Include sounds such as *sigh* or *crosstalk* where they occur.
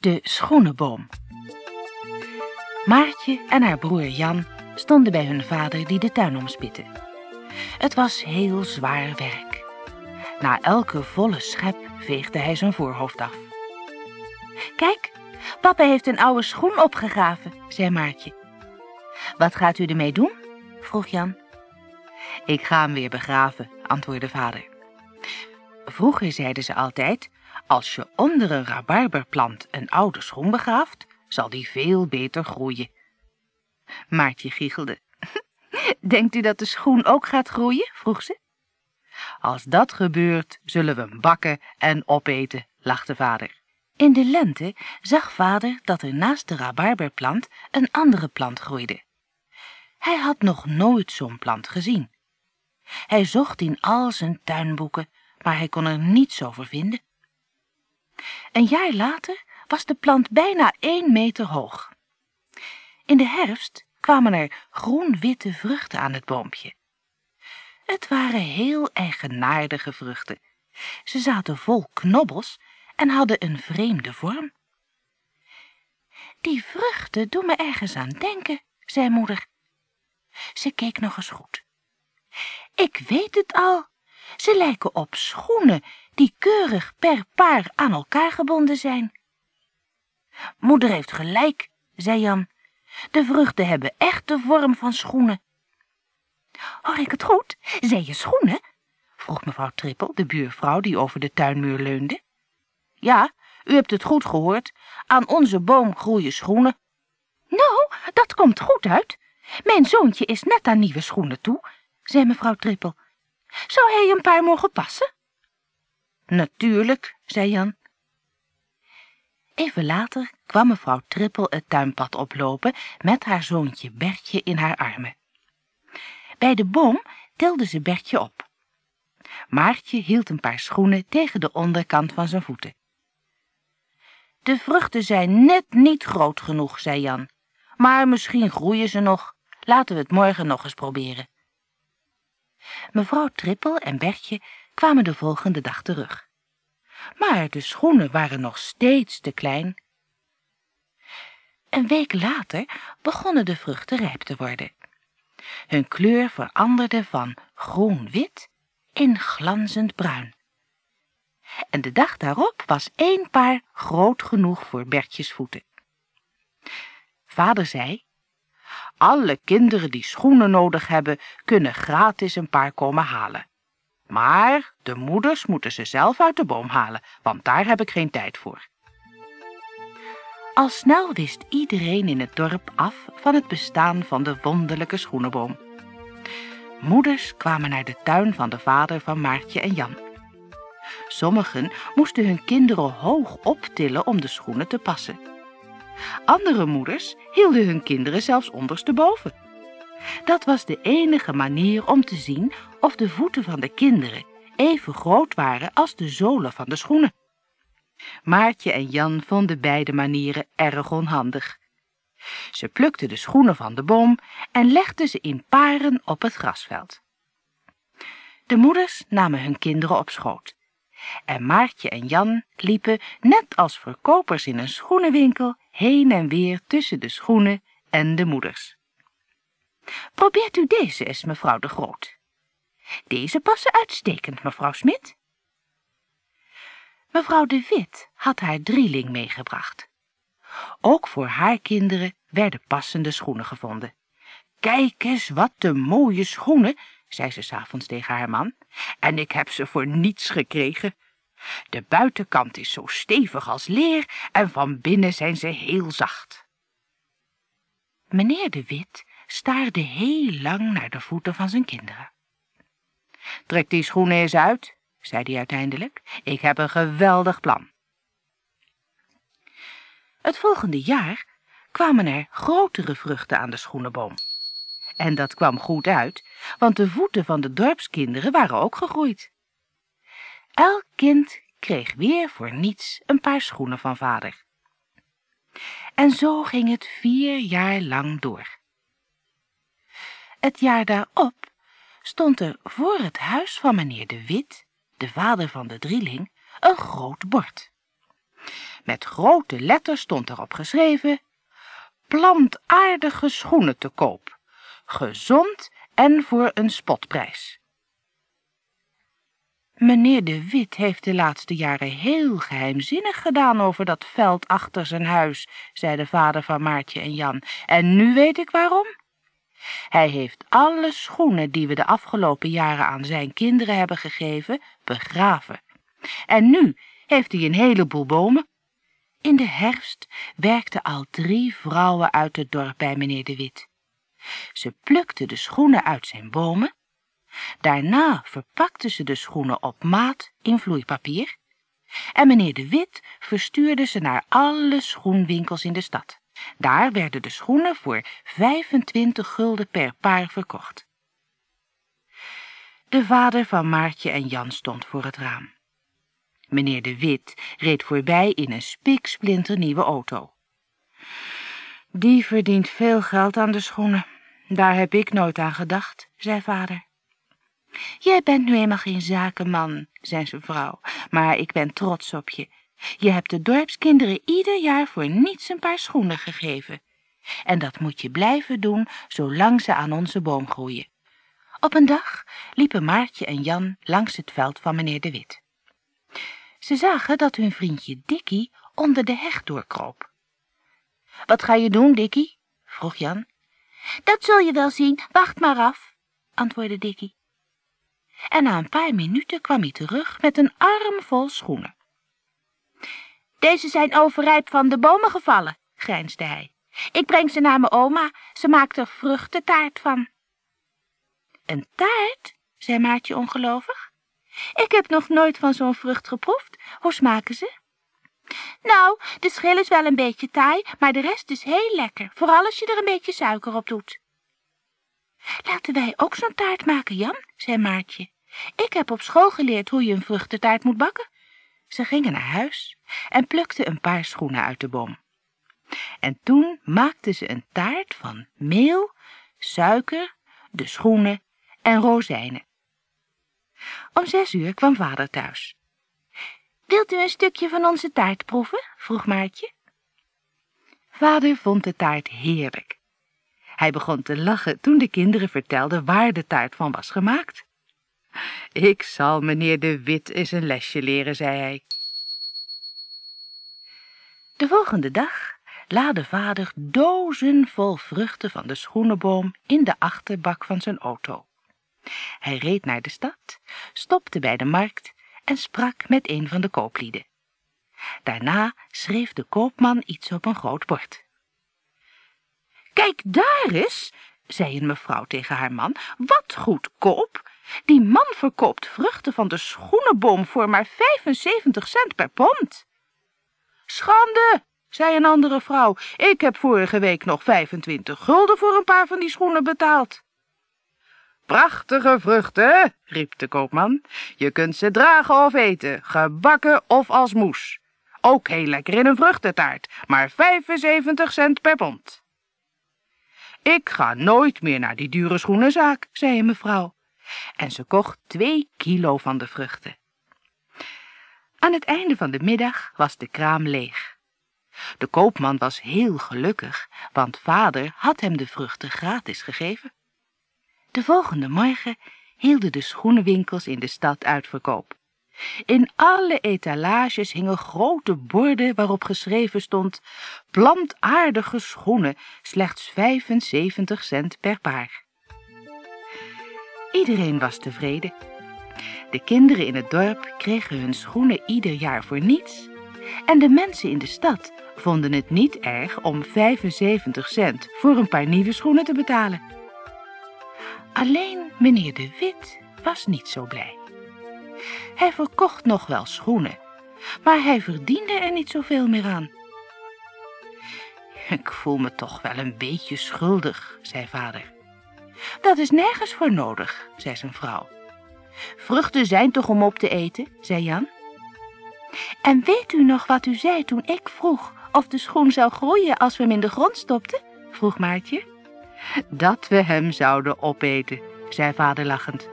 De schoenenboom. Maartje en haar broer Jan stonden bij hun vader die de tuin omspitte. Het was heel zwaar werk. Na elke volle schep veegde hij zijn voorhoofd af. Kijk, papa heeft een oude schoen opgegraven, zei Maartje. Wat gaat u ermee doen? vroeg Jan. Ik ga hem weer begraven, antwoordde vader. Vroeger zeiden ze altijd, als je onder een rabarberplant een oude schoen begraaft, zal die veel beter groeien. Maartje giechelde. *laughs* Denkt u dat de schoen ook gaat groeien? vroeg ze. Als dat gebeurt, zullen we hem bakken en opeten, lachte vader. In de lente zag vader dat er naast de rabarberplant een andere plant groeide. Hij had nog nooit zo'n plant gezien. Hij zocht in al zijn tuinboeken, maar hij kon er niets over vinden. Een jaar later was de plant bijna één meter hoog. In de herfst kwamen er groen-witte vruchten aan het boompje. Het waren heel eigenaardige vruchten. Ze zaten vol knobbels en hadden een vreemde vorm. Die vruchten doen me ergens aan denken, zei moeder. Ze keek nog eens goed. Ik weet het al. Ze lijken op schoenen die keurig per paar aan elkaar gebonden zijn. Moeder heeft gelijk, zei Jan. De vruchten hebben echt de vorm van schoenen. Hoor ik het goed? Zei je schoenen? vroeg mevrouw Trippel, de buurvrouw die over de tuinmuur leunde. Ja, u hebt het goed gehoord. Aan onze boom groeien schoenen. Nou, dat komt goed uit. Mijn zoontje is net aan nieuwe schoenen toe, zei mevrouw Trippel. Zou hij een paar mogen passen? Natuurlijk, zei Jan. Even later kwam mevrouw Trippel het tuinpad oplopen met haar zoontje Bertje in haar armen. Bij de boom tilde ze Bertje op. Maartje hield een paar schoenen tegen de onderkant van zijn voeten. De vruchten zijn net niet groot genoeg, zei Jan. Maar misschien groeien ze nog. Laten we het morgen nog eens proberen. Mevrouw Trippel en Bertje kwamen de volgende dag terug. Maar de schoenen waren nog steeds te klein. Een week later begonnen de vruchten rijp te worden. Hun kleur veranderde van groen-wit in glanzend bruin. En de dag daarop was één paar groot genoeg voor Bertjes voeten. Vader zei, alle kinderen die schoenen nodig hebben, kunnen gratis een paar komen halen. Maar de moeders moeten ze zelf uit de boom halen, want daar heb ik geen tijd voor. Al snel wist iedereen in het dorp af van het bestaan van de wonderlijke schoenenboom. Moeders kwamen naar de tuin van de vader van Maartje en Jan. Sommigen moesten hun kinderen hoog optillen om de schoenen te passen. Andere moeders hielden hun kinderen zelfs ondersteboven. Dat was de enige manier om te zien of de voeten van de kinderen even groot waren als de zolen van de schoenen. Maartje en Jan vonden beide manieren erg onhandig. Ze plukten de schoenen van de boom en legden ze in paren op het grasveld. De moeders namen hun kinderen op schoot. En Maartje en Jan liepen, net als verkopers in een schoenenwinkel, heen en weer tussen de schoenen en de moeders. Probeert u deze eens, mevrouw de Groot. Deze passen uitstekend, mevrouw Smit. Mevrouw de Wit had haar drieling meegebracht. Ook voor haar kinderen werden passende schoenen gevonden. Kijk eens, wat de mooie schoenen, zei ze s'avonds tegen haar man, en ik heb ze voor niets gekregen. De buitenkant is zo stevig als leer en van binnen zijn ze heel zacht. Meneer de Wit staarde heel lang naar de voeten van zijn kinderen. Trek die schoenen eens uit, zei hij uiteindelijk. Ik heb een geweldig plan. Het volgende jaar kwamen er grotere vruchten aan de schoenenboom. En dat kwam goed uit, want de voeten van de dorpskinderen waren ook gegroeid. Elk kind kreeg weer voor niets een paar schoenen van vader. En zo ging het vier jaar lang door. Het jaar daarop stond er voor het huis van meneer de Wit, de vader van de drieling, een groot bord. Met grote letters stond erop geschreven, plantaardige schoenen te koop, gezond en voor een spotprijs. Meneer de Wit heeft de laatste jaren heel geheimzinnig gedaan over dat veld achter zijn huis, zei de vader van Maartje en Jan. En nu weet ik waarom. Hij heeft alle schoenen die we de afgelopen jaren aan zijn kinderen hebben gegeven, begraven. En nu heeft hij een heleboel bomen. In de herfst werkten al drie vrouwen uit het dorp bij meneer de Wit. Ze plukten de schoenen uit zijn bomen Daarna verpakte ze de schoenen op maat in vloeipapier en meneer de Wit verstuurde ze naar alle schoenwinkels in de stad. Daar werden de schoenen voor 25 gulden per paar verkocht. De vader van Maartje en Jan stond voor het raam. Meneer de Wit reed voorbij in een spiksplinternieuwe auto. Die verdient veel geld aan de schoenen. Daar heb ik nooit aan gedacht, zei vader. Jij bent nu eenmaal geen zakenman, zei zijn vrouw, maar ik ben trots op je. Je hebt de dorpskinderen ieder jaar voor niets een paar schoenen gegeven. En dat moet je blijven doen, zolang ze aan onze boom groeien. Op een dag liepen Maartje en Jan langs het veld van meneer de Wit. Ze zagen dat hun vriendje Dikkie onder de heg doorkroop. Wat ga je doen, Dikkie? vroeg Jan. Dat zul je wel zien, wacht maar af, antwoordde Dikkie en na een paar minuten kwam hij terug met een arm vol schoenen. Deze zijn overrijp van de bomen gevallen, grijnsde hij. Ik breng ze naar mijn oma, ze maakt er vruchtentaart van. Een taart? zei Maartje ongelovig. Ik heb nog nooit van zo'n vrucht geproefd. Hoe smaken ze? Nou, de schil is wel een beetje taai, maar de rest is heel lekker, vooral als je er een beetje suiker op doet. Laten wij ook zo'n taart maken, Jan, zei Maartje. Ik heb op school geleerd hoe je een vruchtentaart moet bakken. Ze gingen naar huis en plukten een paar schoenen uit de boom. En toen maakten ze een taart van meel, suiker, de schoenen en rozijnen. Om zes uur kwam vader thuis. Wilt u een stukje van onze taart proeven? vroeg Maartje. Vader vond de taart heerlijk. Hij begon te lachen toen de kinderen vertelden waar de taart van was gemaakt. Ik zal meneer de Wit eens een lesje leren, zei hij. De volgende dag laadde vader dozen vol vruchten van de schoenenboom in de achterbak van zijn auto. Hij reed naar de stad, stopte bij de markt en sprak met een van de kooplieden. Daarna schreef de koopman iets op een groot bord. Kijk daar eens, zei een mevrouw tegen haar man, wat goedkoop. Die man verkoopt vruchten van de schoenenboom voor maar 75 cent per pond. Schande, zei een andere vrouw. Ik heb vorige week nog 25 gulden voor een paar van die schoenen betaald. Prachtige vruchten, riep de koopman. Je kunt ze dragen of eten, gebakken of als moes. Ook heel lekker in een vruchtentaart, maar 75 cent per pond. Ik ga nooit meer naar die dure schoenenzaak, zei een mevrouw. En ze kocht twee kilo van de vruchten. Aan het einde van de middag was de kraam leeg. De koopman was heel gelukkig, want vader had hem de vruchten gratis gegeven. De volgende morgen hielden de schoenenwinkels in de stad uitverkoop. In alle etalages hingen grote borden waarop geschreven stond plantaardige schoenen, slechts 75 cent per paar. Iedereen was tevreden. De kinderen in het dorp kregen hun schoenen ieder jaar voor niets en de mensen in de stad vonden het niet erg om 75 cent voor een paar nieuwe schoenen te betalen. Alleen meneer de Wit was niet zo blij. Hij verkocht nog wel schoenen, maar hij verdiende er niet zoveel meer aan. Ik voel me toch wel een beetje schuldig, zei vader. Dat is nergens voor nodig, zei zijn vrouw. Vruchten zijn toch om op te eten, zei Jan. En weet u nog wat u zei toen ik vroeg of de schoen zou groeien als we hem in de grond stopten? vroeg Maartje. Dat we hem zouden opeten, zei vader lachend.